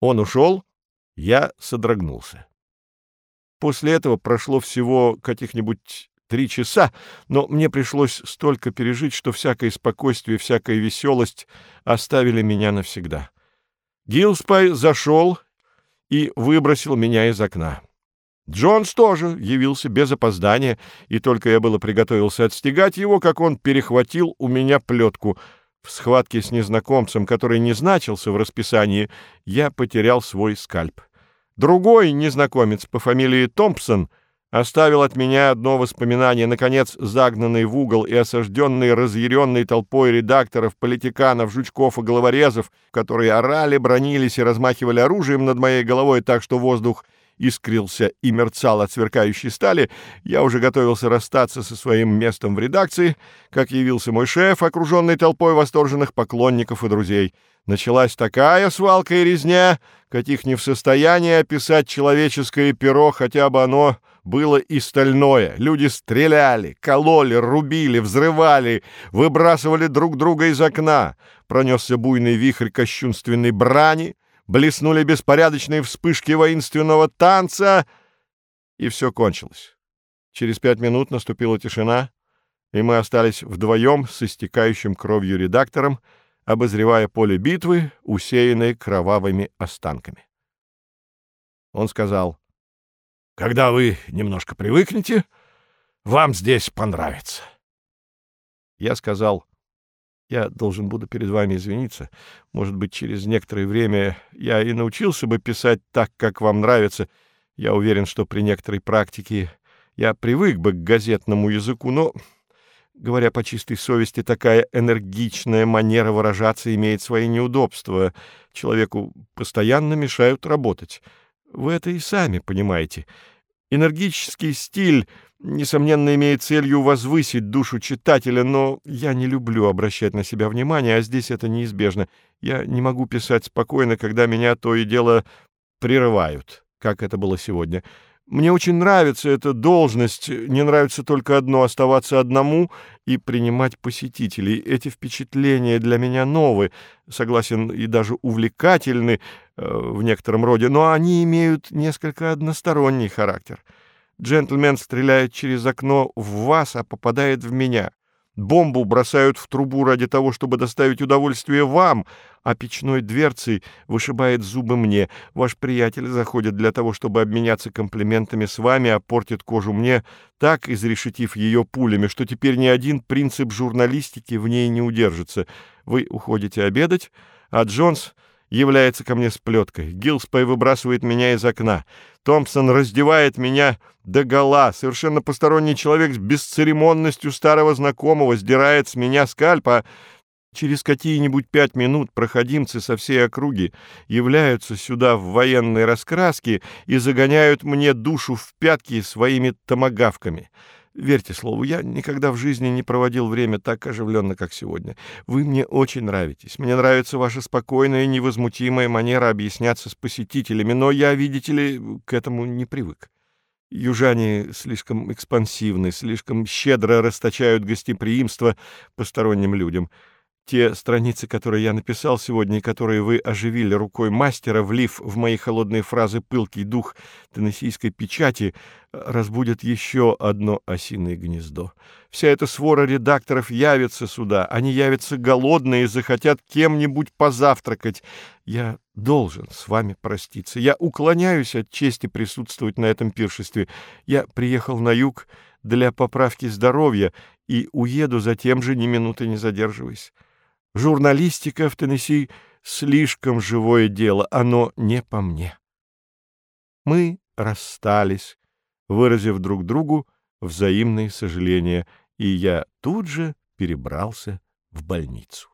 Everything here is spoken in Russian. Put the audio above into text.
Он ушел, я содрогнулся. После этого прошло всего каких-нибудь три часа, но мне пришлось столько пережить, что всякое спокойствие, всякая веселость оставили меня навсегда. Гилспай зашел и выбросил меня из окна. Джонс тоже явился без опоздания, и только я было приготовился отстегать его, как он перехватил у меня плетку. В схватке с незнакомцем, который не значился в расписании, я потерял свой скальп. Другой незнакомец по фамилии Томпсон оставил от меня одно воспоминание, наконец, загнанный в угол и осажденный разъяренной толпой редакторов, политиканов, жучков и головорезов, которые орали, бронились и размахивали оружием над моей головой так, что воздух искрился и мерцал от сверкающей стали, я уже готовился расстаться со своим местом в редакции, как явился мой шеф, окруженный толпой восторженных поклонников и друзей. Началась такая свалка и резня, каких не в состоянии описать человеческое перо, хотя бы оно было и стальное. Люди стреляли, кололи, рубили, взрывали, выбрасывали друг друга из окна. Пронесся буйный вихрь кощунственной брани — блеснули беспорядочные вспышки воинственного танца, и все кончилось. Через пять минут наступила тишина, и мы остались вдвоем с истекающим кровью редактором, обозревая поле битвы, усеянное кровавыми останками. Он сказал, «Когда вы немножко привыкнете, вам здесь понравится». Я сказал, я должен буду перед вами извиниться. Может быть, через некоторое время я и научился бы писать так, как вам нравится. Я уверен, что при некоторой практике я привык бы к газетному языку, но, говоря по чистой совести, такая энергичная манера выражаться имеет свои неудобства. Человеку постоянно мешают работать. Вы это и сами понимаете. Энергический стиль несомненно, имеет целью возвысить душу читателя, но я не люблю обращать на себя внимание, а здесь это неизбежно. Я не могу писать спокойно, когда меня то и дело прерывают, как это было сегодня. Мне очень нравится эта должность, не нравится только одно — оставаться одному и принимать посетителей. Эти впечатления для меня новые, согласен, и даже увлекательны э, в некотором роде, но они имеют несколько односторонний характер. Джентльмен стреляет через окно в вас, а попадает в меня. Бомбу бросают в трубу ради того, чтобы доставить удовольствие вам, а печной дверцей вышибает зубы мне. Ваш приятель заходит для того, чтобы обменяться комплиментами с вами, а портит кожу мне, так изрешетив ее пулями, что теперь ни один принцип журналистики в ней не удержится. Вы уходите обедать, а Джонс является ко мне с плеткой. Гилспай выбрасывает меня из окна. Томпсон раздевает меня до гола. Совершенно посторонний человек с бесцеремонностью старого знакомого сдирает с меня скальпа. Через какие-нибудь пять минут проходимцы со всей округи являются сюда в военной раскраске и загоняют мне душу в пятки своими томогавками. Верьте слову, я никогда в жизни не проводил время так оживленно, как сегодня. Вы мне очень нравитесь. Мне нравится ваша спокойная и невозмутимая манера объясняться с посетителями, но я, видите ли, к этому не привык. Южане слишком экспансивны, слишком щедро расточают гостеприимство посторонним людям. Те страницы, которые я написал сегодня и которые вы оживили рукой мастера, влив в мои холодные фразы пылкий дух теннессийской печати, разбудят еще одно осиное гнездо. Вся эта свора редакторов явится сюда. Они явятся голодные и захотят кем-нибудь позавтракать. Я должен с вами проститься. Я уклоняюсь от чести присутствовать на этом пиршестве. Я приехал на юг для поправки здоровья и уеду за тем же, ни минуты не задерживаясь. Журналистика в Теннесси — слишком живое дело, оно не по мне. Мы расстались, выразив друг другу взаимные сожаления, и я тут же перебрался в больницу.